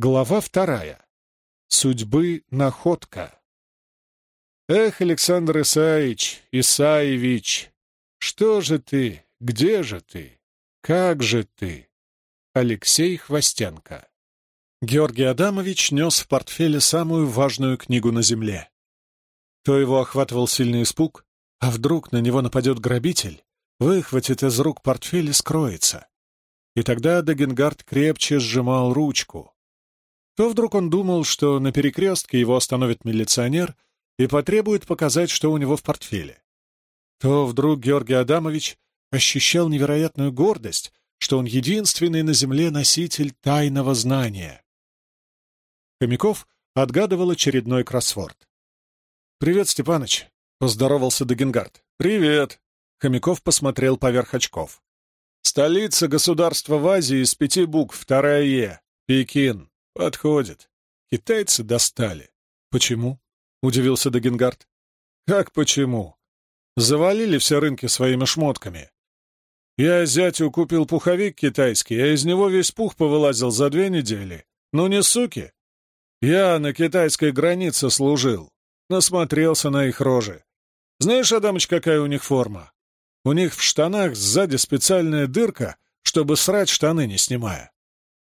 Глава вторая. Судьбы находка. Эх, Александр Исаевич, Исаевич, что же ты, где же ты, как же ты? Алексей Хвостенко. Георгий Адамович нес в портфеле самую важную книгу на земле. То его охватывал сильный испуг, а вдруг на него нападет грабитель, выхватит из рук портфель и скроется. И тогда Дагенгард крепче сжимал ручку. То вдруг он думал, что на перекрестке его остановит милиционер и потребует показать, что у него в портфеле. То вдруг Георгий Адамович ощущал невероятную гордость, что он единственный на земле носитель тайного знания. Хомяков отгадывал очередной кроссворд. «Привет, Степаныч!» — поздоровался Дагенгард. «Привет!» — Хомяков посмотрел поверх очков. «Столица государства в Азии из пяти букв, вторая «Е». Пекин. Подходит. Китайцы достали». «Почему?» — удивился Дагенгард. «Как почему? Завалили все рынки своими шмотками. Я зятю купил пуховик китайский, а из него весь пух повылазил за две недели. Ну не суки, я на китайской границе служил. Насмотрелся на их рожи. Знаешь, Адамыч, какая у них форма? У них в штанах сзади специальная дырка, чтобы срать штаны не снимая.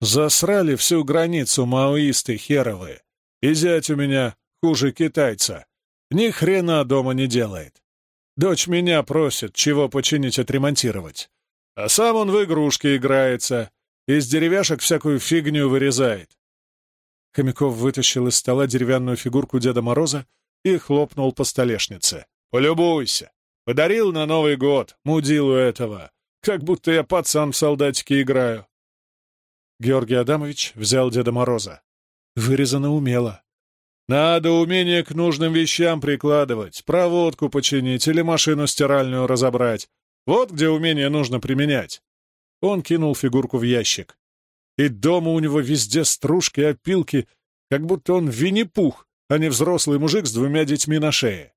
Засрали всю границу маоисты херовые. И зять у меня хуже китайца. Ни хрена дома не делает. Дочь меня просит, чего починить, отремонтировать. А сам он в игрушки играется, из деревяшек всякую фигню вырезает. Хомяков вытащил из стола деревянную фигурку Деда Мороза и хлопнул по столешнице. «Полюбуйся! Подарил на Новый год, мудилу этого, как будто я пацан в солдатике играю». Георгий Адамович взял Деда Мороза. Вырезано умело. «Надо умение к нужным вещам прикладывать, проводку починить или машину стиральную разобрать. Вот где умение нужно применять». Он кинул фигурку в ящик. И дома у него везде стружки опилки, как будто он Винни-Пух, а не взрослый мужик с двумя детьми на шее.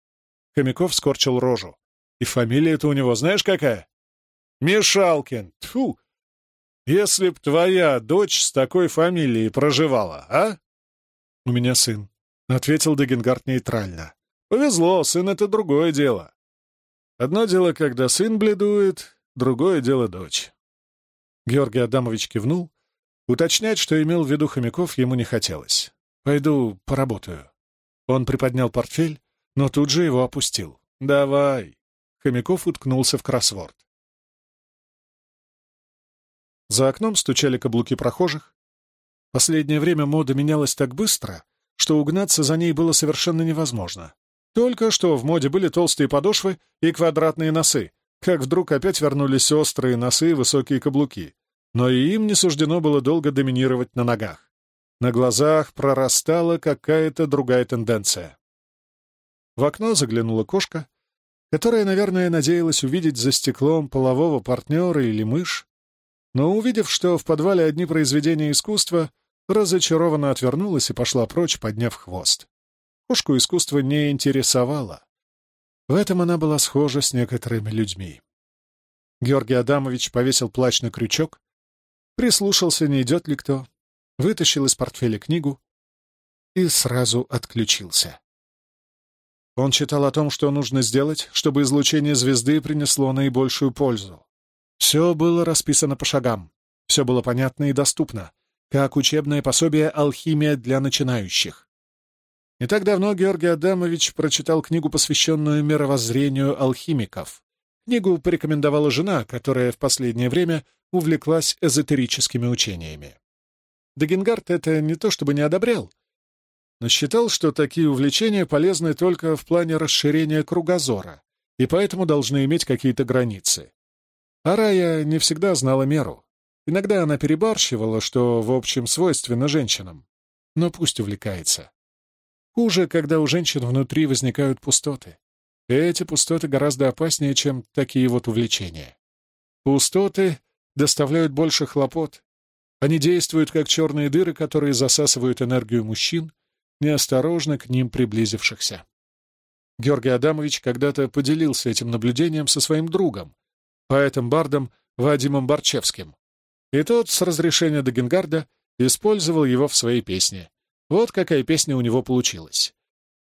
Хомяков скорчил рожу. И фамилия-то у него знаешь какая? Мешалкин. Тьфу! Если б твоя дочь с такой фамилией проживала, а? У меня сын, — ответил Дегенгард нейтрально. Повезло, сын — это другое дело. Одно дело, когда сын бледует, другое дело — дочь. Георгий Адамович кивнул, Уточнять, что имел в виду Хомяков, ему не хотелось. «Пойду поработаю». Он приподнял портфель, но тут же его опустил. «Давай». Хомяков уткнулся в кроссворд. За окном стучали каблуки прохожих. Последнее время мода менялась так быстро, что угнаться за ней было совершенно невозможно. Только что в моде были толстые подошвы и квадратные носы, как вдруг опять вернулись острые носы и высокие каблуки но и им не суждено было долго доминировать на ногах. На глазах прорастала какая-то другая тенденция. В окно заглянула кошка, которая, наверное, надеялась увидеть за стеклом полового партнера или мышь, но, увидев, что в подвале одни произведения искусства, разочарованно отвернулась и пошла прочь, подняв хвост. Кошку искусство не интересовало. В этом она была схожа с некоторыми людьми. Георгий Адамович повесил плащ на крючок, прислушался, не идет ли кто, вытащил из портфеля книгу и сразу отключился. Он читал о том, что нужно сделать, чтобы излучение звезды принесло наибольшую пользу. Все было расписано по шагам, все было понятно и доступно, как учебное пособие «Алхимия для начинающих». Не так давно Георгий Адамович прочитал книгу, посвященную мировоззрению алхимиков. Книгу порекомендовала жена, которая в последнее время увлеклась эзотерическими учениями. Дагенгард это не то чтобы не одобрял, но считал, что такие увлечения полезны только в плане расширения кругозора и поэтому должны иметь какие-то границы. А Рая не всегда знала меру. Иногда она перебарщивала, что, в общем, свойственно женщинам. Но пусть увлекается. Хуже, когда у женщин внутри возникают пустоты. Эти пустоты гораздо опаснее, чем такие вот увлечения. Пустоты доставляют больше хлопот. Они действуют как черные дыры, которые засасывают энергию мужчин, неосторожно к ним приблизившихся. Георгий Адамович когда-то поделился этим наблюдением со своим другом, поэтом-бардом Вадимом Барчевским. И тот с разрешения Дагенгарда использовал его в своей песне. Вот какая песня у него получилась.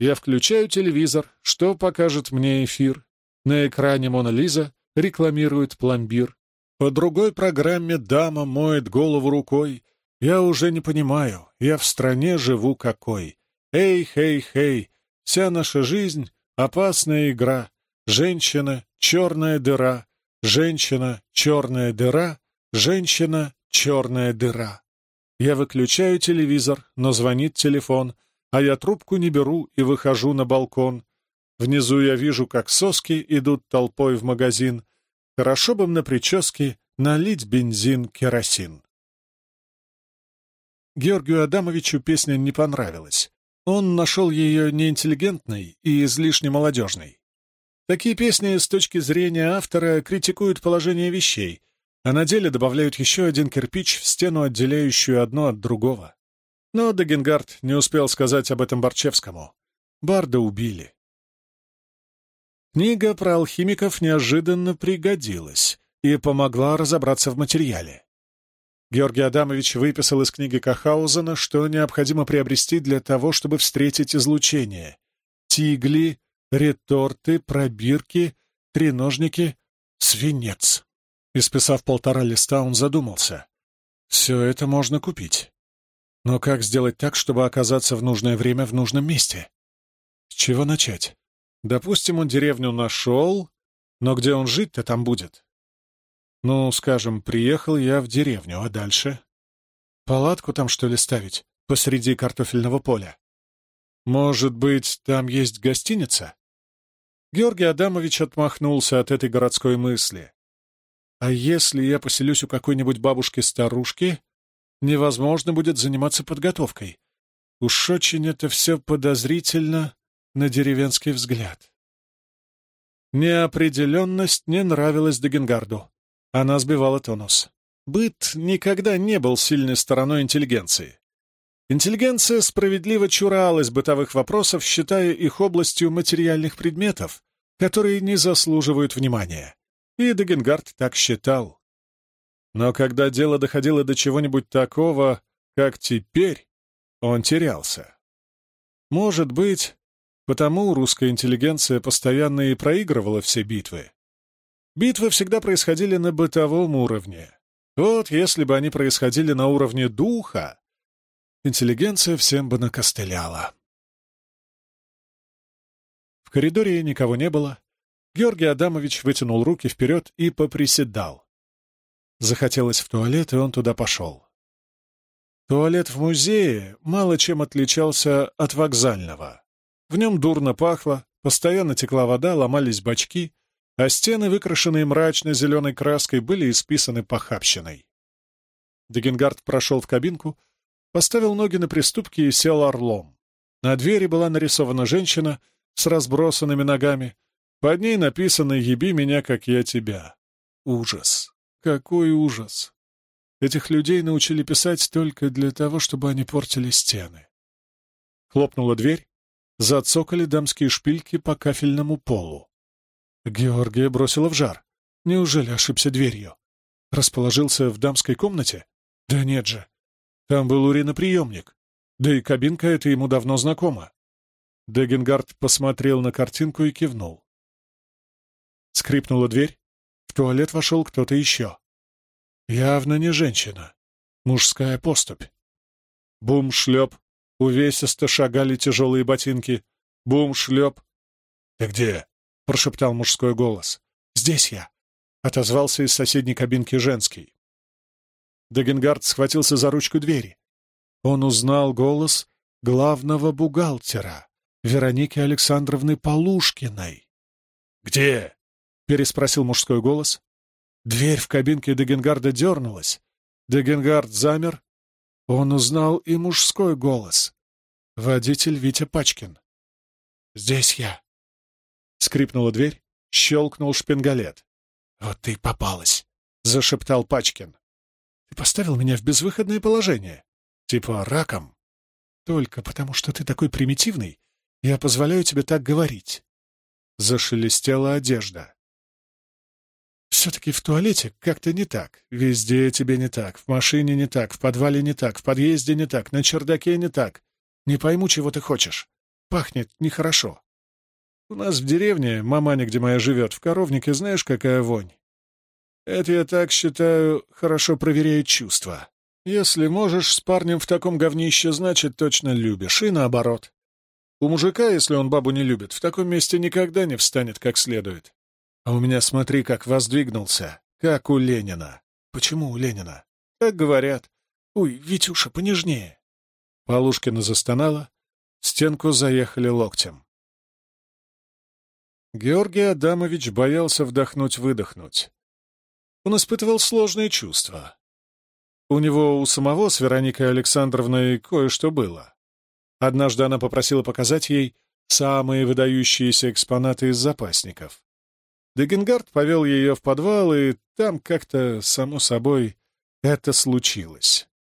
Я включаю телевизор, что покажет мне эфир. На экране Мона Лиза рекламирует пломбир. По другой программе дама моет голову рукой. Я уже не понимаю, я в стране живу какой. Эй, хей, хей, вся наша жизнь — опасная игра. Женщина — черная дыра, женщина — черная дыра, женщина — черная дыра. Я выключаю телевизор, но звонит телефон, а я трубку не беру и выхожу на балкон. Внизу я вижу, как соски идут толпой в магазин. Хорошо бы на прическе налить бензин, керосин. Георгию Адамовичу песня не понравилась. Он нашел ее неинтеллигентной и излишне молодежной. Такие песни с точки зрения автора критикуют положение вещей, а на деле добавляют еще один кирпич в стену, отделяющую одно от другого. Но Дагенгард не успел сказать об этом Борчевскому. Барда убили. Книга про алхимиков неожиданно пригодилась и помогла разобраться в материале. Георгий Адамович выписал из книги Кахаузена, что необходимо приобрести для того, чтобы встретить излучение. Тигли, реторты, пробирки, треножники, свинец. Исписав полтора листа, он задумался. Все это можно купить. Но как сделать так, чтобы оказаться в нужное время в нужном месте? С чего начать? Допустим, он деревню нашел, но где он жить-то там будет? Ну, скажем, приехал я в деревню, а дальше? Палатку там, что ли, ставить? Посреди картофельного поля? Может быть, там есть гостиница? Георгий Адамович отмахнулся от этой городской мысли. А если я поселюсь у какой-нибудь бабушки-старушки, невозможно будет заниматься подготовкой. Уж очень это все подозрительно на деревенский взгляд. Неопределенность не нравилась Дегенгарду. Она сбивала тонус. Быт никогда не был сильной стороной интеллигенции. Интеллигенция справедливо чуралась бытовых вопросов, считая их областью материальных предметов, которые не заслуживают внимания. И Дегенгард так считал. Но когда дело доходило до чего-нибудь такого, как теперь, он терялся. Может быть, Потому русская интеллигенция постоянно и проигрывала все битвы. Битвы всегда происходили на бытовом уровне. Вот если бы они происходили на уровне духа, интеллигенция всем бы накостыляла. В коридоре никого не было. Георгий Адамович вытянул руки вперед и поприседал. Захотелось в туалет, и он туда пошел. Туалет в музее мало чем отличался от вокзального. В нем дурно пахло, постоянно текла вода, ломались бачки, а стены, выкрашенные мрачной зеленой краской, были исписаны похабщиной. Дегенгард прошел в кабинку, поставил ноги на приступки и сел орлом. На двери была нарисована женщина с разбросанными ногами. Под ней написано «Еби меня, как я тебя». Ужас! Какой ужас! Этих людей научили писать только для того, чтобы они портили стены. Хлопнула дверь, Зацокали дамские шпильки по кафельному полу. Георгия бросила в жар. Неужели ошибся дверью? Расположился в дамской комнате? Да нет же. Там был уриноприемник. Да и кабинка эта ему давно знакома. Дегенгард посмотрел на картинку и кивнул. Скрипнула дверь. В туалет вошел кто-то еще. Явно не женщина. Мужская поступь. Бум-шлеп. Увесисто шагали тяжелые ботинки. Бум-шлеп. «Ты где?» — прошептал мужской голос. «Здесь я», — отозвался из соседней кабинки женский. Дагенгард схватился за ручку двери. Он узнал голос главного бухгалтера, Вероники Александровны Полушкиной. «Где?» — переспросил мужской голос. Дверь в кабинке Дагенгарда дернулась. Дагенгард замер, он узнал и мужской голос. Водитель Витя Пачкин. «Здесь я». Скрипнула дверь, щелкнул шпингалет. «Вот ты и попалась», — зашептал Пачкин. «Ты поставил меня в безвыходное положение. Типа раком. Только потому, что ты такой примитивный, я позволяю тебе так говорить». Зашелестела одежда. Все-таки в туалете как-то не так. Везде тебе не так. В машине не так, в подвале не так, в подъезде не так, на чердаке не так. Не пойму, чего ты хочешь. Пахнет нехорошо. У нас в деревне, маманя, где моя живет, в коровнике, знаешь, какая вонь? Это, я так считаю, хорошо проверяет чувства. Если можешь с парнем в таком говнище, значит, точно любишь, и наоборот. У мужика, если он бабу не любит, в таком месте никогда не встанет как следует. А у меня, смотри, как воздвигнулся, как у Ленина. Почему у Ленина? Так говорят. Ой, Витюша, понежнее. Полушкина застонала, стенку заехали локтем. Георгий Адамович боялся вдохнуть-выдохнуть. Он испытывал сложные чувства. У него у самого с Вероникой Александровной кое-что было. Однажды она попросила показать ей самые выдающиеся экспонаты из запасников. Дегенгард повел ее в подвал, и там как-то, само собой, это случилось.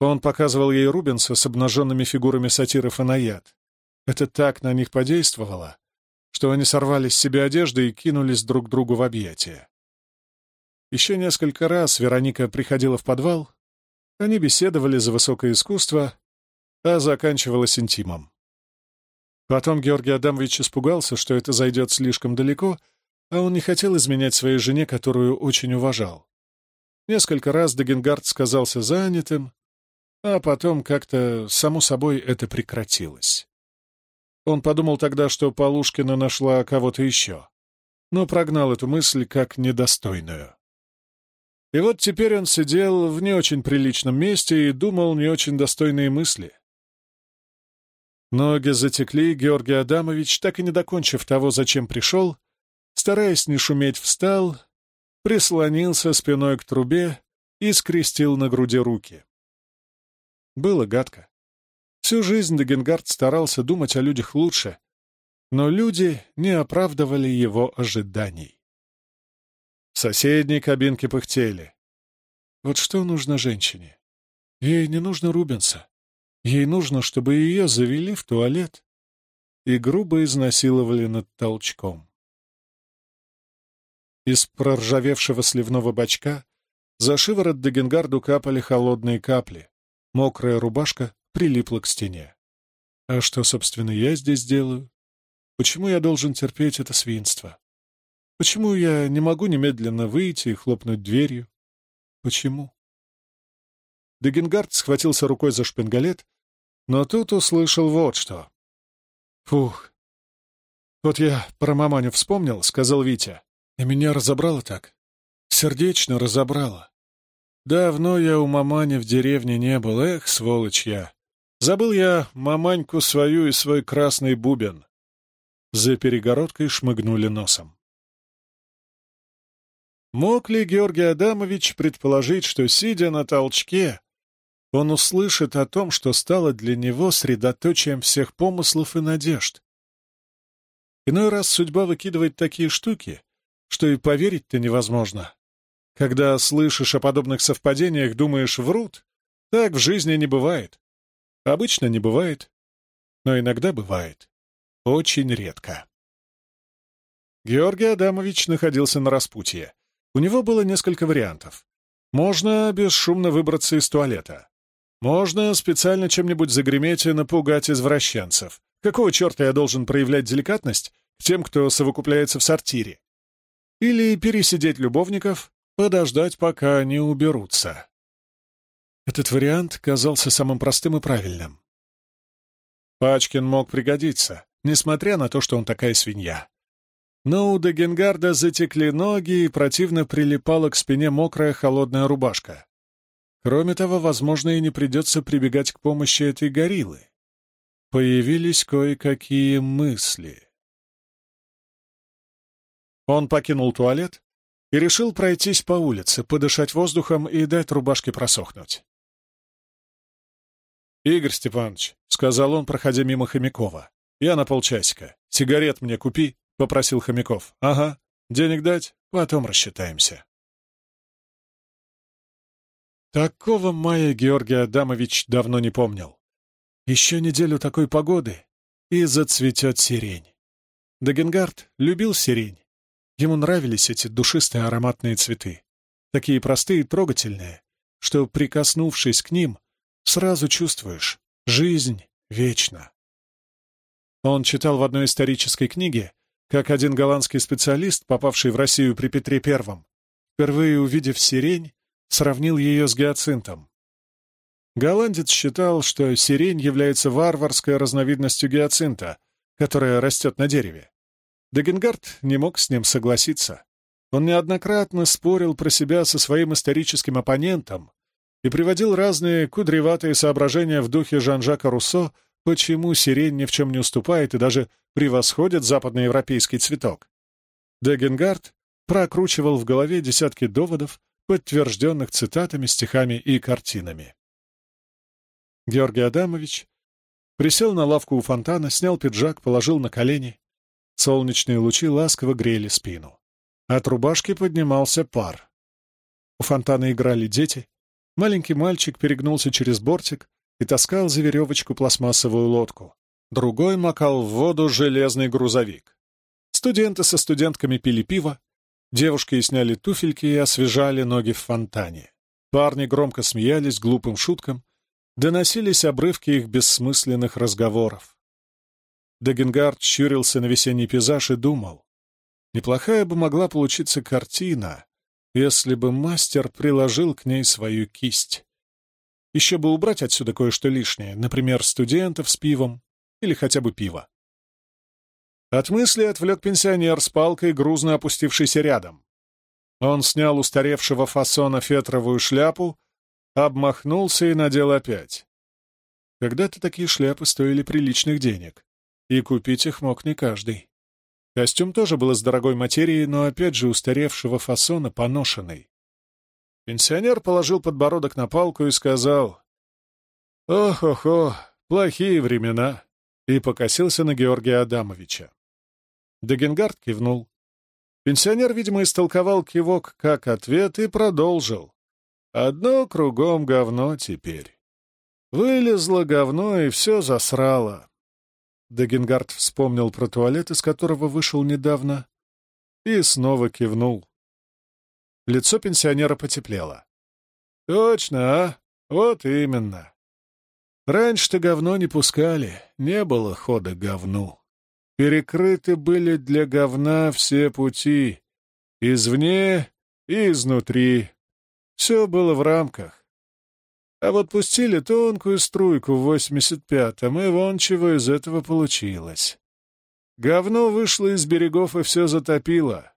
Он показывал ей Рубенса с обнаженными фигурами сатиров и наяд. Это так на них подействовало, что они сорвали с себя одежды и кинулись друг другу в объятия. Еще несколько раз Вероника приходила в подвал, они беседовали за высокое искусство, а заканчивалось интимом. Потом Георгий Адамович испугался, что это зайдет слишком далеко, а он не хотел изменять своей жене, которую очень уважал. Несколько раз Дагенгард сказался занятым, а потом как-то, само собой, это прекратилось. Он подумал тогда, что Полушкина нашла кого-то еще, но прогнал эту мысль как недостойную. И вот теперь он сидел в не очень приличном месте и думал не очень достойные мысли. Ноги затекли, Георгий Адамович, так и не докончив того, зачем пришел, стараясь не шуметь, встал, прислонился спиной к трубе и скрестил на груди руки. Было гадко. Всю жизнь Дегенгард старался думать о людях лучше, но люди не оправдывали его ожиданий. В соседней кабинке пыхтели. Вот что нужно женщине? Ей не нужно Рубенса. Ей нужно, чтобы ее завели в туалет и грубо изнасиловали над толчком. Из проржавевшего сливного бачка за шиворот Дегенгарду капали холодные капли. Мокрая рубашка прилипла к стене. А что, собственно, я здесь делаю? Почему я должен терпеть это свинство? Почему я не могу немедленно выйти и хлопнуть дверью? Почему? Дегенгард схватился рукой за шпингалет, но тут услышал вот что. «Фух! Вот я про маманю вспомнил», — сказал Витя. «И меня разобрало так. Сердечно разобрало. Давно я у мамани в деревне не был, эх, сволочь я. Забыл я маманьку свою и свой красный бубен». За перегородкой шмыгнули носом. Мог ли Георгий Адамович предположить, что, сидя на толчке, он услышит о том, что стало для него средоточием всех помыслов и надежд? Иной раз судьба выкидывает такие штуки, что и поверить-то невозможно. Когда слышишь о подобных совпадениях, думаешь, врут. Так в жизни не бывает. Обычно не бывает, но иногда бывает. Очень редко. Георгий Адамович находился на распутье. У него было несколько вариантов. Можно бесшумно выбраться из туалета. Можно специально чем-нибудь загреметь и напугать извращенцев. Какого черта я должен проявлять деликатность тем, кто совокупляется в сортире? Или пересидеть любовников, подождать, пока они уберутся. Этот вариант казался самым простым и правильным. Пачкин мог пригодиться, несмотря на то, что он такая свинья. Но у Дегенгарда затекли ноги и противно прилипала к спине мокрая холодная рубашка. Кроме того, возможно, и не придется прибегать к помощи этой гориллы. Появились кое-какие мысли. Он покинул туалет и решил пройтись по улице, подышать воздухом и дать рубашке просохнуть. «Игорь Степанович», — сказал он, проходя мимо Хомякова, — «я на полчасика. Сигарет мне купи». — попросил Хомяков. «Ага. Денег дать? Потом рассчитаемся». Такого мая Георгий Адамович давно не помнил. Еще неделю такой погоды, и зацветет сирень. Дагенгард любил сирень. Ему нравились эти душистые ароматные цветы, такие простые и трогательные, что, прикоснувшись к ним, сразу чувствуешь — жизнь вечна. Он читал в одной исторической книге, как один голландский специалист, попавший в Россию при Петре I, впервые увидев сирень, сравнил ее с гиацинтом. Голландец считал, что сирень является варварской разновидностью гиацинта, которая растет на дереве. Дегенгард не мог с ним согласиться. Он неоднократно спорил про себя со своим историческим оппонентом и приводил разные кудреватые соображения в духе Жан-Жака Руссо, почему сирень ни в чем не уступает и даже превосходит западноевропейский цветок. Дегенгард прокручивал в голове десятки доводов, подтвержденных цитатами, стихами и картинами. Георгий Адамович присел на лавку у фонтана, снял пиджак, положил на колени. Солнечные лучи ласково грели спину. От рубашки поднимался пар. У фонтана играли дети. Маленький мальчик перегнулся через бортик и таскал за веревочку пластмассовую лодку. Другой макал в воду железный грузовик. Студенты со студентками пили пиво, девушки сняли туфельки и освежали ноги в фонтане. Парни громко смеялись глупым шуткам, доносились обрывки их бессмысленных разговоров. Дагенгард щурился на весенний пейзаж и думал, неплохая бы могла получиться картина, если бы мастер приложил к ней свою кисть. Еще бы убрать отсюда кое-что лишнее, например, студентов с пивом или хотя бы пиво. От мысли отвлек пенсионер с палкой, грузно опустившийся рядом. Он снял устаревшего фасона фетровую шляпу обмахнулся и надел опять. Когда-то такие шляпы стоили приличных денег, и купить их мог не каждый. Костюм тоже был из дорогой материи, но опять же устаревшего фасона, поношенный. Пенсионер положил подбородок на палку и сказал «Ох-охо, плохие времена», и покосился на Георгия Адамовича. Дегенгард кивнул. Пенсионер, видимо, истолковал кивок как ответ и продолжил. Одно кругом говно теперь. Вылезло говно и все засрало. Дегенгард вспомнил про туалет, из которого вышел недавно, и снова кивнул. Лицо пенсионера потеплело. «Точно, а? Вот именно. Раньше-то говно не пускали, не было хода говну. Перекрыты были для говна все пути, извне и изнутри. Все было в рамках. А вот пустили тонкую струйку в 85-м, и вон чего из этого получилось. Говно вышло из берегов и все затопило.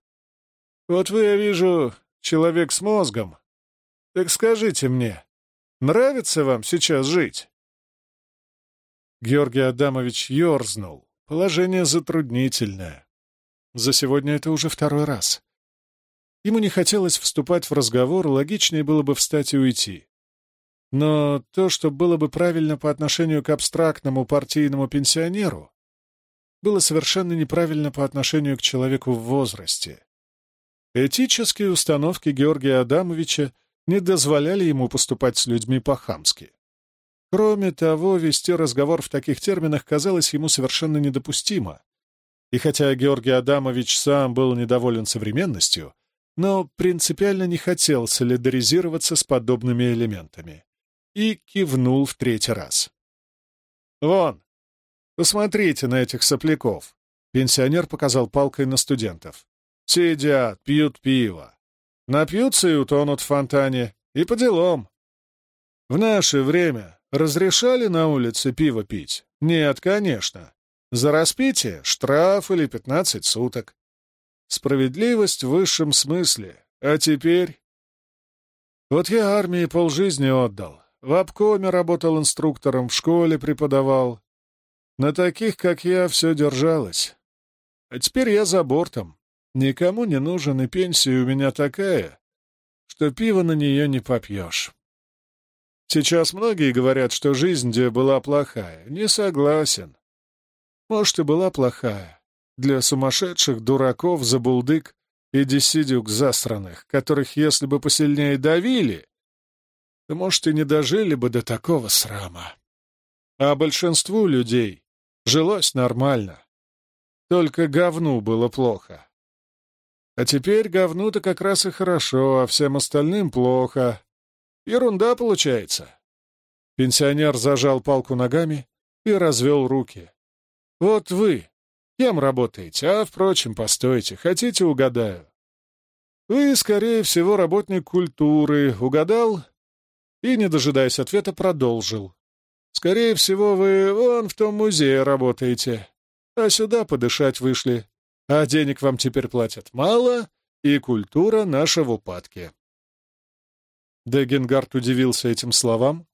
Вот вы, я вижу, человек с мозгом. Так скажите мне, нравится вам сейчас жить?» Георгий Адамович ерзнул. Положение затруднительное. За сегодня это уже второй раз. Ему не хотелось вступать в разговор, логичнее было бы встать и уйти. Но то, что было бы правильно по отношению к абстрактному партийному пенсионеру, было совершенно неправильно по отношению к человеку в возрасте. Этические установки Георгия Адамовича не дозволяли ему поступать с людьми по-хамски. Кроме того, вести разговор в таких терминах казалось ему совершенно недопустимо. И хотя Георгий Адамович сам был недоволен современностью, но принципиально не хотел солидаризироваться с подобными элементами. И кивнул в третий раз. «Вон, посмотрите на этих сопляков!» Пенсионер показал палкой на студентов. «Сидят, пьют пиво. Напьются и утонут в фонтане. И по делам. В наше время разрешали на улице пиво пить? Нет, конечно. За распитие — штраф или пятнадцать суток. Справедливость в высшем смысле. А теперь... Вот я армии полжизни отдал. В обкоме работал инструктором, в школе преподавал. На таких, как я, все держалось. А теперь я за бортом. Никому не нужен, и пенсия у меня такая, что пиво на нее не попьешь. Сейчас многие говорят, что жизнь где была плохая. Не согласен. Может, и была плохая для сумасшедших, дураков, забулдык и десидюк засраных, которых, если бы посильнее давили, то, может, и не дожили бы до такого срама. А большинству людей жилось нормально. Только говну было плохо. А теперь говну-то как раз и хорошо, а всем остальным плохо. Ерунда получается. Пенсионер зажал палку ногами и развел руки. Вот вы, кем работаете, а, впрочем, постойте, хотите, угадаю. Вы, скорее всего, работник культуры, угадал? И, не дожидаясь ответа, продолжил. Скорее всего, вы вон в том музее работаете, а сюда подышать вышли. А денег вам теперь платят мало, и культура наша в упадке. Дегенгард удивился этим словам.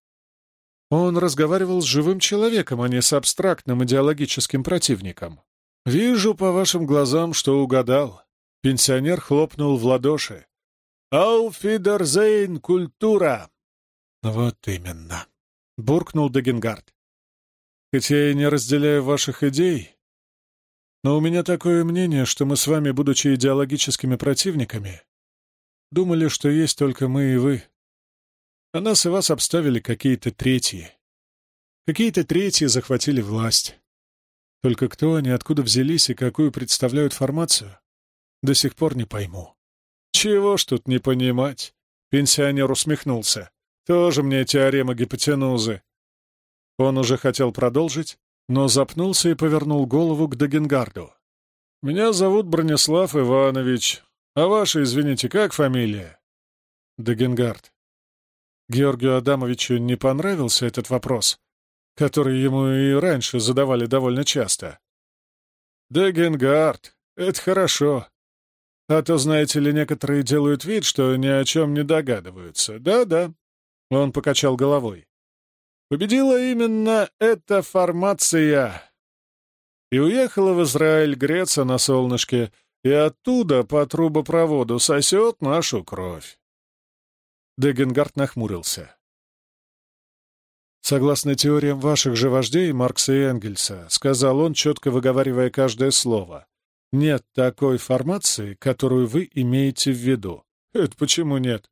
Он разговаривал с живым человеком, а не с абстрактным идеологическим противником. «Вижу по вашим глазам, что угадал». Пенсионер хлопнул в ладоши. «Ауфидерзейн, культура!» «Вот именно», — буркнул Дегенгард. «Хотя я не разделяю ваших идей, но у меня такое мнение, что мы с вами, будучи идеологическими противниками, думали, что есть только мы и вы. А нас и вас обставили какие-то третьи. Какие-то третьи захватили власть. Только кто они, откуда взялись и какую представляют формацию, до сих пор не пойму. Чего ж тут не понимать? Пенсионер усмехнулся. Тоже мне теорема гипотенузы. Он уже хотел продолжить, но запнулся и повернул голову к Дагенгарду. «Меня зовут Бронислав Иванович. А ваша, извините, как фамилия?» «Дагенгард». Георгию Адамовичу не понравился этот вопрос, который ему и раньше задавали довольно часто. «Дагенгард, это хорошо. А то, знаете ли, некоторые делают вид, что ни о чем не догадываются. Да-да». Он покачал головой. Победила именно эта формация. И уехала в Израиль греться на солнышке, и оттуда по трубопроводу сосет нашу кровь. Дегенгард нахмурился. «Согласно теориям ваших же вождей, Маркса и Энгельса», — сказал он, четко выговаривая каждое слово, «нет такой формации, которую вы имеете в виду». «Это почему нет?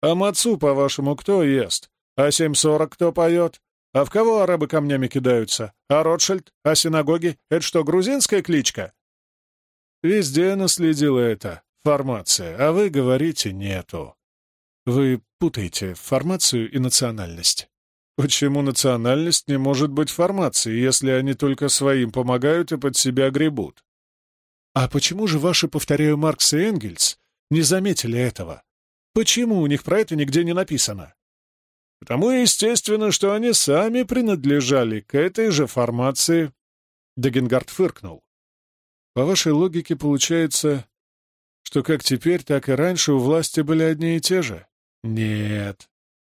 А мацу, по-вашему, кто ест? А 7.40 кто поет? А в кого арабы камнями кидаются? А Ротшильд? А синагоги? Это что, грузинская кличка? Везде наследила это формация, а вы говорите «нету». Вы путаете формацию и национальность. Почему национальность не может быть формацией, если они только своим помогают и под себя гребут? А почему же ваши, повторяю, Маркс и Энгельс не заметили этого? Почему у них про это нигде не написано? Потому, естественно, что они сами принадлежали к этой же формации. Дагенгард фыркнул. По вашей логике получается, что как теперь, так и раньше у власти были одни и те же? Нет.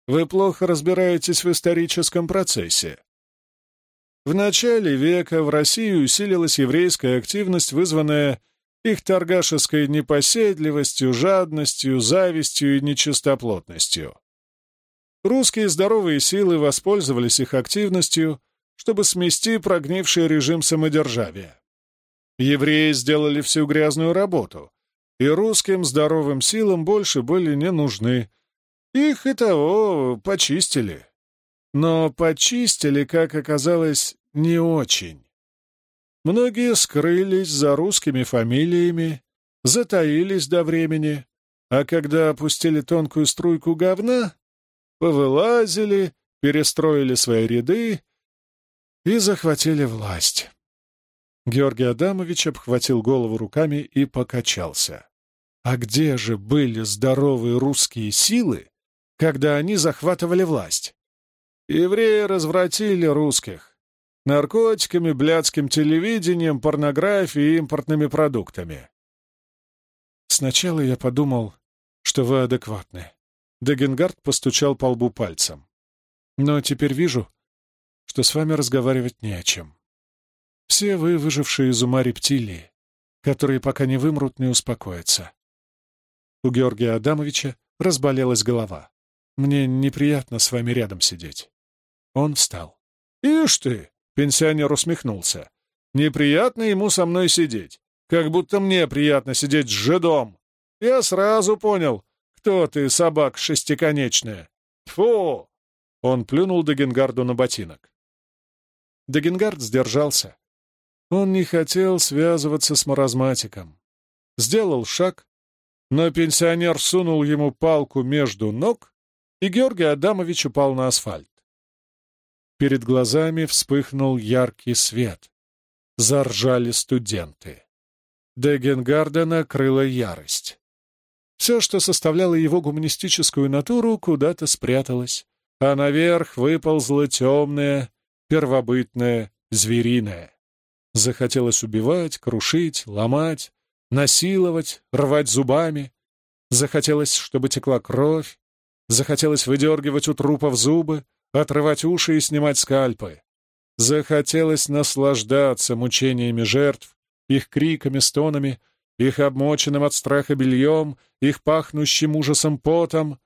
Вы плохо разбираетесь в историческом процессе. В начале века в России усилилась еврейская активность, вызванная их торгашеской непоседливостью, жадностью, завистью и нечистоплотностью. Русские здоровые силы воспользовались их активностью, чтобы смести прогнивший режим самодержавия. Евреи сделали всю грязную работу, и русским здоровым силам больше были не нужны. Их и того почистили. Но почистили, как оказалось, не очень. Многие скрылись за русскими фамилиями, затаились до времени, а когда опустили тонкую струйку говна, повылазили, перестроили свои ряды и захватили власть. Георгий Адамович обхватил голову руками и покачался. А где же были здоровые русские силы, когда они захватывали власть? Евреи развратили русских наркотиками, блядским телевидением, порнографией и импортными продуктами. Сначала я подумал, что вы адекватны. Дегенгард постучал по лбу пальцем. «Но теперь вижу, что с вами разговаривать не о чем. Все вы, выжившие из ума рептилии, которые пока не вымрут, не успокоятся». У Георгия Адамовича разболелась голова. «Мне неприятно с вами рядом сидеть». Он встал. «Ишь ты!» — пенсионер усмехнулся. «Неприятно ему со мной сидеть. Как будто мне приятно сидеть с жидом. Я сразу понял, «Кто ты, собак шестиконечная?» «Тьфу!» Он плюнул Дагенгарду на ботинок. Дагенгард сдержался. Он не хотел связываться с маразматиком. Сделал шаг, но пенсионер сунул ему палку между ног, и Георгий Адамович упал на асфальт. Перед глазами вспыхнул яркий свет. Заржали студенты. Дегенгардена крыла ярость. Все, что составляло его гуманистическую натуру, куда-то спряталось, а наверх выползло темное, первобытное, звериное. Захотелось убивать, крушить, ломать, насиловать, рвать зубами. Захотелось, чтобы текла кровь. Захотелось выдергивать у трупов зубы, отрывать уши и снимать скальпы. Захотелось наслаждаться мучениями жертв, их криками, стонами, их обмоченным от страха бельем, их пахнущим ужасом потом.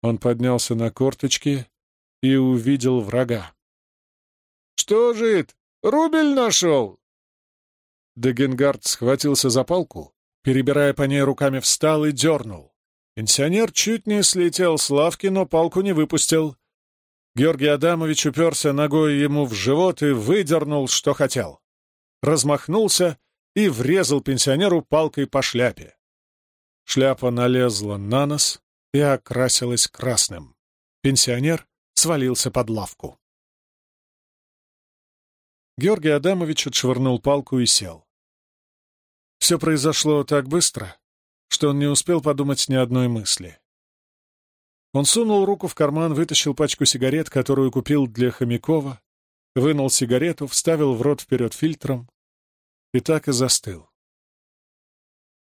Он поднялся на корточки и увидел врага. «Что же это? Рубль нашел!» Дегенгард схватился за палку, перебирая по ней руками, встал и дернул. Пенсионер чуть не слетел с лавки, но палку не выпустил. Георгий Адамович уперся ногой ему в живот и выдернул, что хотел. Размахнулся и врезал пенсионеру палкой по шляпе. Шляпа налезла на нос и окрасилась красным. Пенсионер свалился под лавку. Георгий Адамович отшвырнул палку и сел. Все произошло так быстро, что он не успел подумать ни одной мысли. Он сунул руку в карман, вытащил пачку сигарет, которую купил для Хомякова, вынул сигарету, вставил в рот вперед фильтром и так и застыл.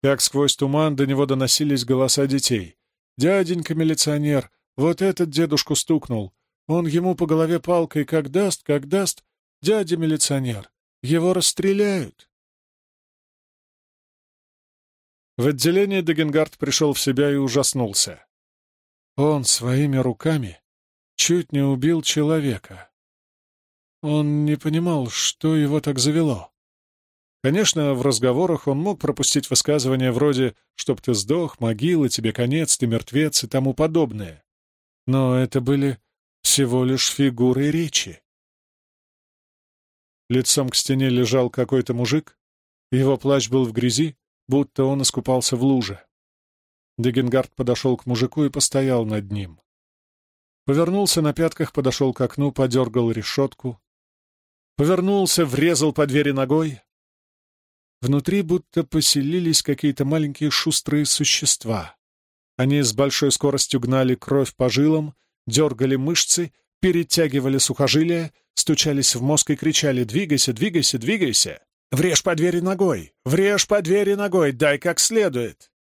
Как сквозь туман до него доносились голоса детей. «Дяденька-милиционер, вот этот дедушку стукнул. Он ему по голове палкой как даст, как даст, Дядя-милиционер, его расстреляют!» В отделение Дегенгард пришел в себя и ужаснулся. Он своими руками чуть не убил человека. Он не понимал, что его так завело. Конечно, в разговорах он мог пропустить высказывания вроде «чтоб ты сдох», «могила», «тебе конец», «ты мертвец» и тому подобное. Но это были всего лишь фигуры речи. Лицом к стене лежал какой-то мужик. Его плащ был в грязи, будто он искупался в луже. Дегенгард подошел к мужику и постоял над ним. Повернулся на пятках, подошел к окну, подергал решетку. Повернулся, врезал по двери ногой. Внутри будто поселились какие-то маленькие шустрые существа. Они с большой скоростью гнали кровь по жилам, дергали мышцы, перетягивали сухожилия, стучались в мозг и кричали «Двигайся, двигайся, двигайся! Врежь по двери ногой! Врежь по двери ногой! Дай как следует!»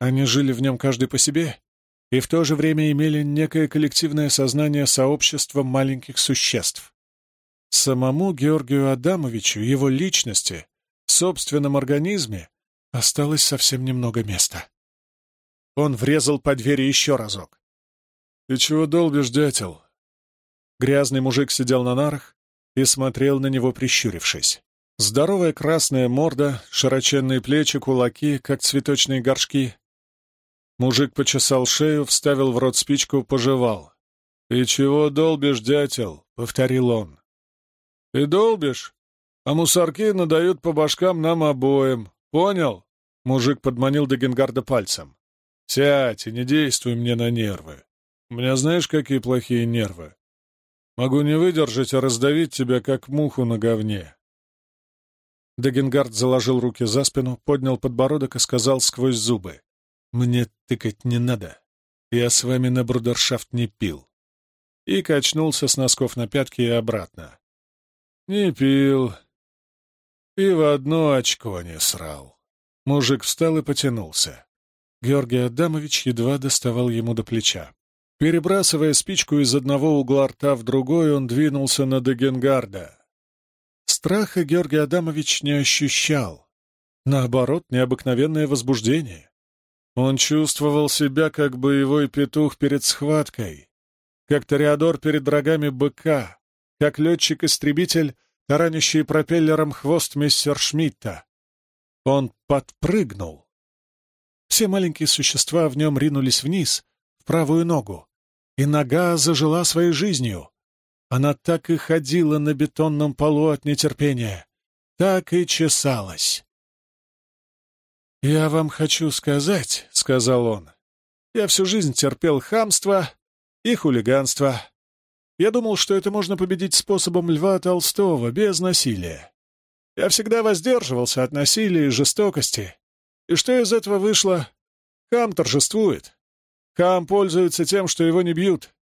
Они жили в нем каждый по себе и в то же время имели некое коллективное сознание сообщества маленьких существ. Самому Георгию Адамовичу, его личности, в собственном организме осталось совсем немного места. Он врезал по двери еще разок. «Ты чего долбишь, дятел? Грязный мужик сидел на нарах и смотрел на него, прищурившись. Здоровая красная морда, широченные плечи, кулаки, как цветочные горшки. Мужик почесал шею, вставил в рот спичку, пожевал. «И чего долбишь, дятел?» — повторил он. «Ты долбишь, а мусорки надают по башкам нам обоим. Понял?» Мужик подманил Дегенгарда пальцем. «Сядь и не действуй мне на нервы. У меня знаешь, какие плохие нервы? Могу не выдержать, а раздавить тебя, как муху на говне». Дегенгард заложил руки за спину, поднял подбородок и сказал сквозь зубы. «Мне тыкать не надо. Я с вами на брудершафт не пил». И качнулся с носков на пятки и обратно. «Не пил. И в одно очко не срал». Мужик встал и потянулся. Георгий Адамович едва доставал ему до плеча. Перебрасывая спичку из одного угла рта в другой, он двинулся на Дегенгарда. Страха Георгий Адамович не ощущал. Наоборот, необыкновенное возбуждение. Он чувствовал себя как боевой петух перед схваткой, как тореадор перед рогами быка, как летчик-истребитель, таранящий пропеллером хвост мистер Шмидта. Он подпрыгнул. Все маленькие существа в нем ринулись вниз, в правую ногу, и нога зажила своей жизнью. Она так и ходила на бетонном полу от нетерпения, так и чесалась. «Я вам хочу сказать», — сказал он. «Я всю жизнь терпел хамство и хулиганство. Я думал, что это можно победить способом Льва Толстого, без насилия. Я всегда воздерживался от насилия и жестокости. И что из этого вышло? Хам торжествует. Хам пользуется тем, что его не бьют.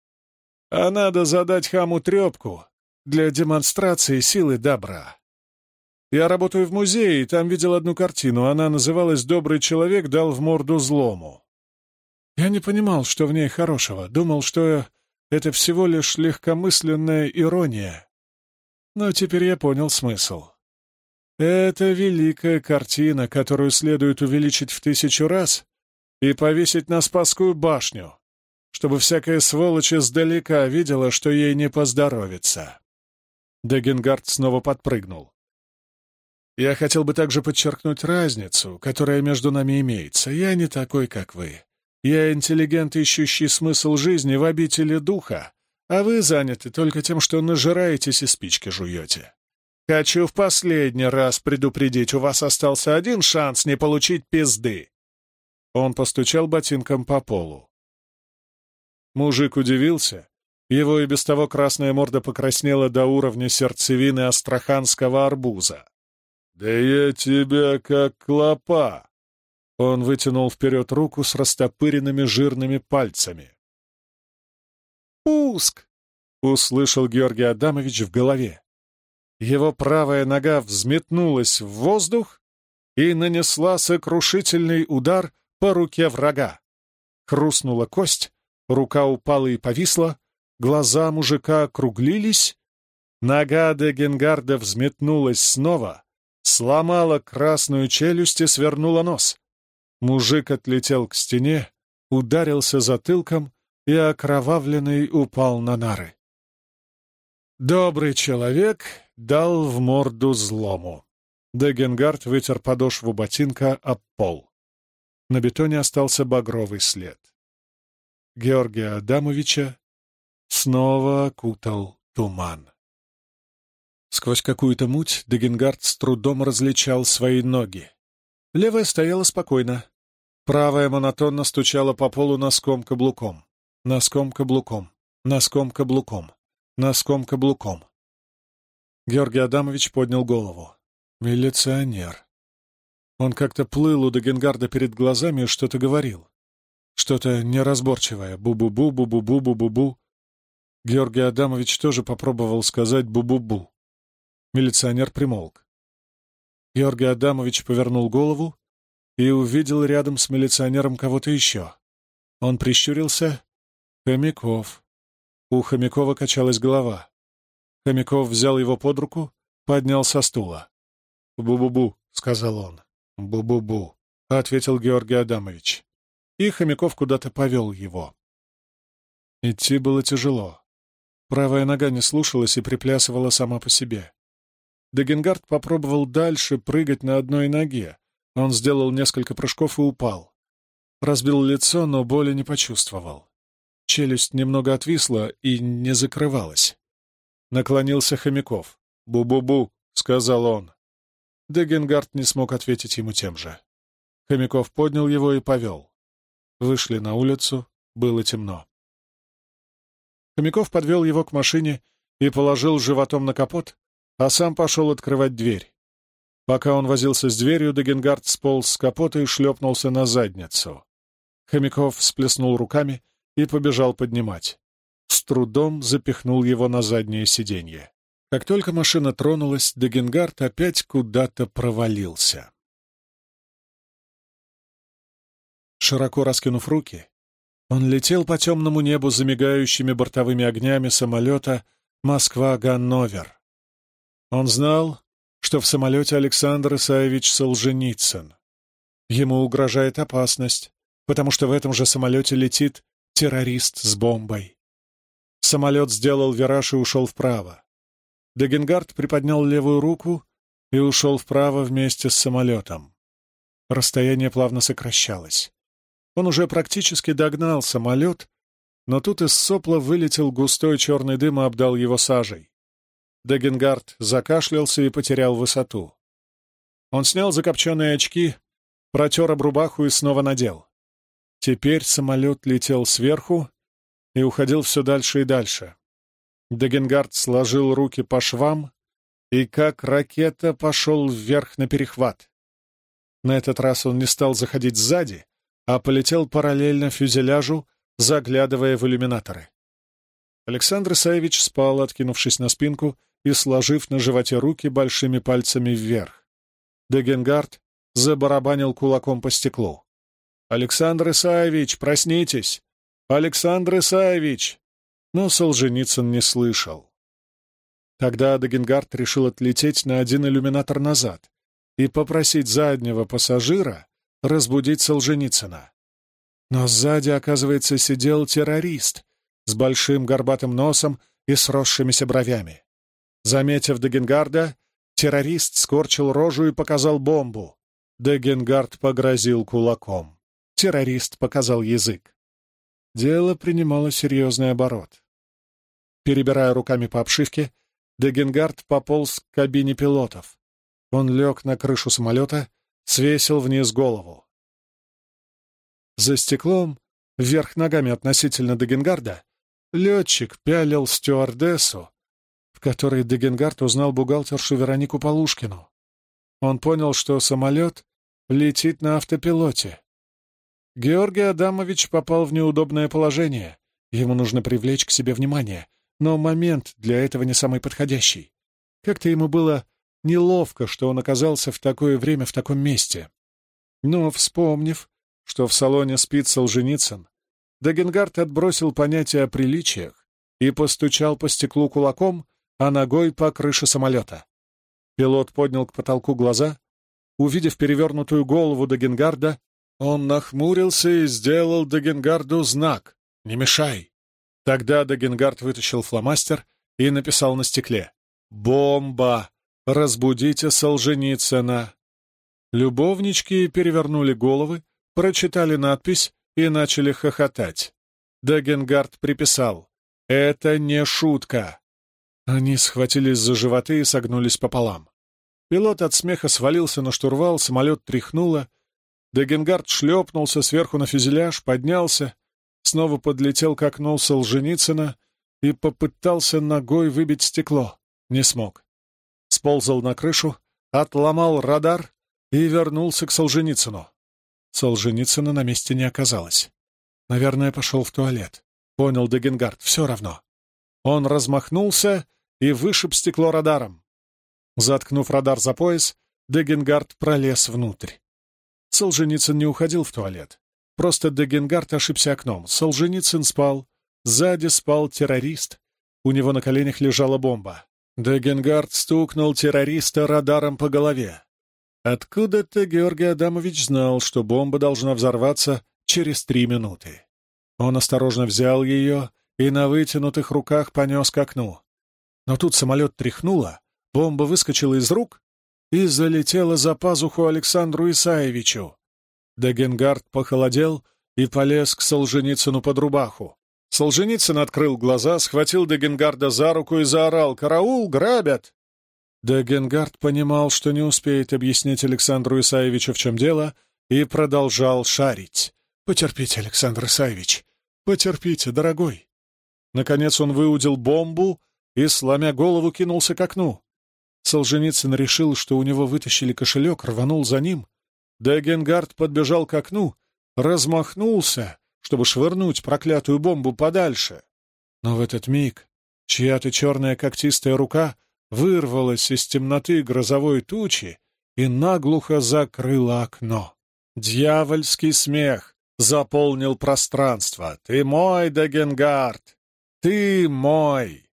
А надо задать хаму трепку для демонстрации силы добра. Я работаю в музее, и там видел одну картину. Она называлась «Добрый человек дал в морду злому». Я не понимал, что в ней хорошего. Думал, что это всего лишь легкомысленная ирония. Но теперь я понял смысл. Это великая картина, которую следует увеличить в тысячу раз и повесить на Спасскую башню, чтобы всякая сволочь издалека видела, что ей не поздоровится. Дегенгард снова подпрыгнул. «Я хотел бы также подчеркнуть разницу, которая между нами имеется. Я не такой, как вы. Я интеллигент, ищущий смысл жизни в обители духа, а вы заняты только тем, что нажираетесь и спички жуете. Хочу в последний раз предупредить, у вас остался один шанс не получить пизды. Он постучал ботинком по полу. Мужик удивился. Его и без того красная морда покраснела до уровня сердцевины астраханского арбуза. «Да я тебя как клопа!» Он вытянул вперед руку с растопыренными жирными пальцами. «Пуск!» — услышал Георгий Адамович в голове. Его правая нога взметнулась в воздух и нанесла сокрушительный удар по руке врага. Хрустнула кость, рука упала и повисла, глаза мужика округлились, нога де Генгарда взметнулась снова, сломала красную челюсть и свернула нос. Мужик отлетел к стене, ударился затылком и окровавленный упал на нары. Добрый человек дал в морду злому. Дегенгард вытер подошву ботинка об пол. На бетоне остался багровый след. Георгия Адамовича снова окутал туман. Сквозь какую-то муть Дегенгард с трудом различал свои ноги. Левая стояла спокойно. Правая монотонно стучала по полу носком каблуком. Носком каблуком. Носком каблуком. Носком каблуком. Георгий Адамович поднял голову. «Милиционер. Он как-то плыл у Дагенгарда перед глазами и что-то говорил. Что-то неразборчивое. Бу-бу-бу, бу-бу-бу, бу-бу-бу. Георгий Адамович тоже попробовал сказать бу-бу-бу. Милиционер примолк. Георгий Адамович повернул голову и увидел рядом с милиционером кого-то еще. Он прищурился. Хомяков. У Хомякова качалась голова. Хомяков взял его под руку, поднял со стула. «Бу-бу-бу», — сказал он. «Бу-бу-бу», — ответил Георгий Адамович. И Хомяков куда-то повел его. Идти было тяжело. Правая нога не слушалась и приплясывала сама по себе. Дегенгард попробовал дальше прыгать на одной ноге. Он сделал несколько прыжков и упал. Разбил лицо, но боли не почувствовал. Челюсть немного отвисла и не закрывалась. Наклонился Хомяков. «Бу-бу-бу», — сказал он. Дегенгард не смог ответить ему тем же. Хомяков поднял его и повел. Вышли на улицу, было темно. Хомяков подвел его к машине и положил животом на капот, а сам пошел открывать дверь. Пока он возился с дверью, Дегенгард сполз с капота и шлепнулся на задницу. Хомяков всплеснул руками и побежал поднимать. С трудом запихнул его на заднее сиденье. Как только машина тронулась, Дегенгард опять куда-то провалился. Широко раскинув руки, он летел по темному небу за мигающими бортовыми огнями самолета «Москва-Ганновер». Он знал, что в самолете Александр Исаевич Солженицын. Ему угрожает опасность, потому что в этом же самолете летит террорист с бомбой. Самолет сделал вираж и ушел вправо. Дегенгард приподнял левую руку и ушел вправо вместе с самолетом. Расстояние плавно сокращалось. Он уже практически догнал самолет, но тут из сопла вылетел густой черный дым и обдал его сажей. Дегенгард закашлялся и потерял высоту. Он снял закопченные очки, протер об рубаху и снова надел. Теперь самолет летел сверху и уходил все дальше и дальше. Дегенгард сложил руки по швам и, как ракета, пошел вверх на перехват. На этот раз он не стал заходить сзади, а полетел параллельно фюзеляжу, заглядывая в иллюминаторы. Александр Исаевич спал, откинувшись на спинку и сложив на животе руки большими пальцами вверх. Дегенгард забарабанил кулаком по стеклу. «Александр Исаевич, проснитесь! Александр Исаевич!» Но Солженицын не слышал. Тогда Дагенгард решил отлететь на один иллюминатор назад и попросить заднего пассажира разбудить Солженицына. Но сзади, оказывается, сидел террорист с большим горбатым носом и сросшимися бровями. Заметив Дагенгарда, террорист скорчил рожу и показал бомбу. Дагенгард погрозил кулаком. Террорист показал язык. Дело принимало серьезный оборот. Перебирая руками по обшивке, Дегенгард пополз к кабине пилотов. Он лег на крышу самолета, свесил вниз голову. За стеклом, вверх ногами относительно Дегенгарда, летчик пялил стюардессу, в которой Дегенгард узнал бухгалтершу Веронику Полушкину. Он понял, что самолет летит на автопилоте. Георгий Адамович попал в неудобное положение. Ему нужно привлечь к себе внимание, но момент для этого не самый подходящий. Как-то ему было неловко, что он оказался в такое время в таком месте. Но, вспомнив, что в салоне спит Солженицын, Дагенгард отбросил понятие о приличиях и постучал по стеклу кулаком, а ногой по крыше самолета. Пилот поднял к потолку глаза. Увидев перевернутую голову Дагенгарда, он нахмурился и сделал Дагенгарду знак «Не мешай». Тогда Дагенгард вытащил фломастер и написал на стекле «Бомба! Разбудите Солженицына!» Любовнички перевернули головы, прочитали надпись и начали хохотать. Дагенгард приписал «Это не шутка!» Они схватились за животы и согнулись пополам. Пилот от смеха свалился на штурвал, самолет тряхнуло, Дегенгард шлепнулся сверху на фюзеляж, поднялся, снова подлетел к окну Солженицына и попытался ногой выбить стекло. Не смог. Сползал на крышу, отломал радар и вернулся к Солженицыну. Солженицына на месте не оказалось. Наверное, пошел в туалет. Понял Дегенгард, все равно. Он размахнулся и вышиб стекло радаром. Заткнув радар за пояс, Дегенгард пролез внутрь. Солженицын не уходил в туалет. Просто Дегенгард ошибся окном. Солженицын спал. Сзади спал террорист. У него на коленях лежала бомба. Дегенгард стукнул террориста радаром по голове. Откуда-то Георгий Адамович знал, что бомба должна взорваться через три минуты. Он осторожно взял ее и на вытянутых руках понес к окну. Но тут самолет тряхнуло, бомба выскочила из рук и залетела за пазуху Александру Исаевичу. Дагенгард похолодел и полез к Солженицыну под рубаху. Солженицын открыл глаза, схватил Дагенгарда за руку и заорал «Караул! Грабят!» Дагенгард понимал, что не успеет объяснить Александру Исаевичу, в чем дело, и продолжал шарить. «Потерпите, Александр Исаевич! Потерпите, дорогой!» Наконец он выудил бомбу и, сломя голову, кинулся к окну. Солженицын решил, что у него вытащили кошелек, рванул за ним. Дегенгард подбежал к окну, размахнулся, чтобы швырнуть проклятую бомбу подальше. Но в этот миг чья-то черная когтистая рука вырвалась из темноты грозовой тучи и наглухо закрыла окно. Дьявольский смех заполнил пространство. «Ты мой, Дегенгард! Ты мой!»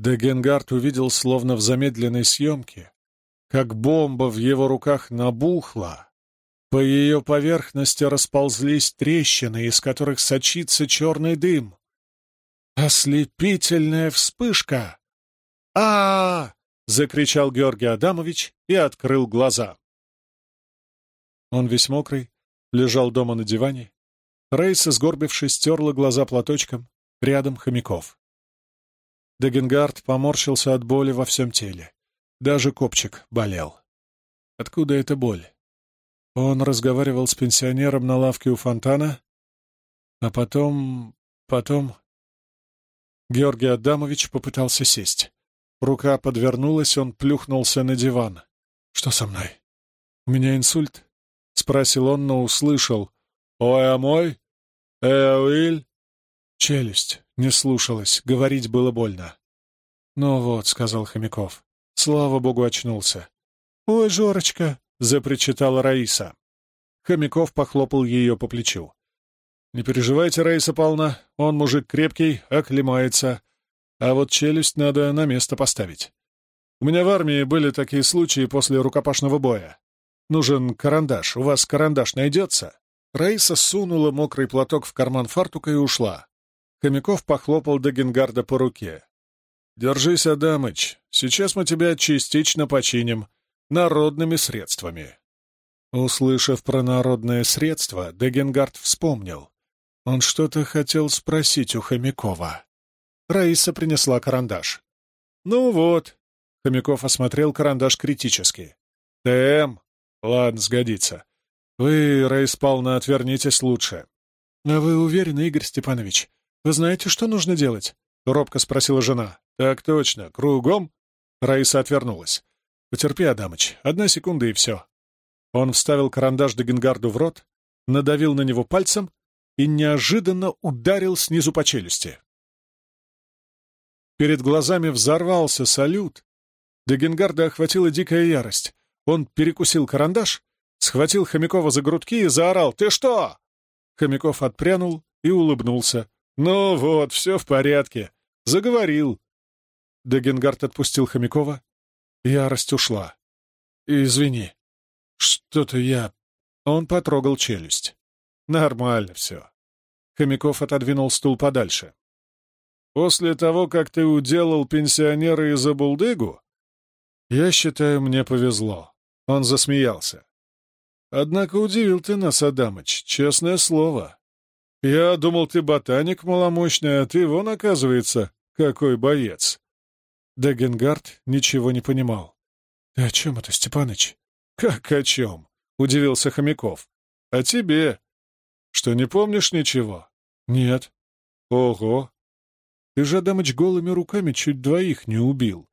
Дегенгард увидел, словно в замедленной съемке, как бомба в его руках набухла. По ее поверхности расползлись трещины, из которых сочится черный дым. Ослепительная вспышка! а, -а, -а закричал Георгий Адамович и открыл глаза. Он весь мокрый, лежал дома на диване. Рейса, сгорбившись, стерла глаза платочком. Рядом хомяков. Дегенгард поморщился от боли во всем теле. Даже копчик болел. Откуда эта боль? Он разговаривал с пенсионером на лавке у фонтана, а потом... потом... Георгий Адамович попытался сесть. Рука подвернулась, он плюхнулся на диван. «Что со мной? У меня инсульт?» — спросил он, но услышал. «Ой, а мой? Эуиль?» Челюсть не слушалась, говорить было больно. «Ну вот», — сказал Хомяков, — «слава богу, очнулся». «Ой, Жорочка!» — запричитала Раиса. Хомяков похлопал ее по плечу. «Не переживайте, Раиса Павловна, он мужик крепкий, оклемается. А вот челюсть надо на место поставить. У меня в армии были такие случаи после рукопашного боя. Нужен карандаш. У вас карандаш найдется?» Раиса сунула мокрый платок в карман фартука и ушла. Хомяков похлопал Дагенгарда по руке. «Держись, Адамыч, сейчас мы тебя частично починим народными средствами». Услышав про народное средство, Дегенгард вспомнил. Он что-то хотел спросить у Хомякова. Раиса принесла карандаш. «Ну вот», — Хомяков осмотрел карандаш критически. «ТМ. Ладно, сгодится. Вы, Раис Павловна, отвернитесь лучше». «А вы уверены, Игорь Степанович? Вы знаете, что нужно делать?» — робко спросила жена. «Так точно. Кругом?» Раиса отвернулась. «Потерпи, Адамыч. Одна секунда и все». Он вставил карандаш Дегенгарду в рот, надавил на него пальцем и неожиданно ударил снизу по челюсти. Перед глазами взорвался салют. Дегенгарда охватила дикая ярость. Он перекусил карандаш, схватил Хомякова за грудки и заорал «Ты что?». Хомяков отпрянул и улыбнулся. «Ну вот, все в порядке. Заговорил». Дегенгард отпустил Хомякова. Ярость ушла. «Извини. Что-то я...» Он потрогал челюсть. «Нормально все». Хомяков отодвинул стул подальше. «После того, как ты уделал пенсионера из-за булдыгу, я считаю, мне повезло». Он засмеялся. «Однако удивил ты нас, Адамыч, честное слово. Я думал, ты ботаник маломощный, а ты, вон, оказывается, какой боец». Дагенгард ничего не понимал. «Ты о чем это, Степаныч?» «Как о чем?» — удивился Хомяков. «О тебе. Что, не помнишь ничего?» «Нет». «Ого! Ты же, Адамыч, голыми руками чуть двоих не убил.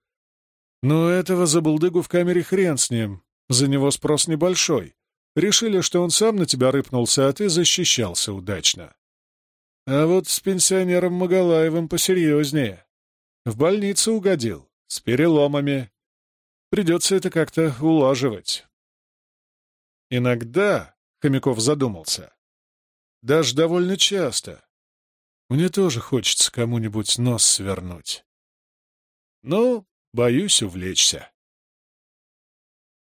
Но этого забулдыгу в камере хрен с ним. За него спрос небольшой. Решили, что он сам на тебя рыпнулся, а ты защищался удачно. А вот с пенсионером Магалаевым посерьезнее. В больницу угодил, с переломами. Придется это как-то улаживать. Иногда, — Хомяков задумался, — даже довольно часто. Мне тоже хочется кому-нибудь нос свернуть. Ну, боюсь увлечься.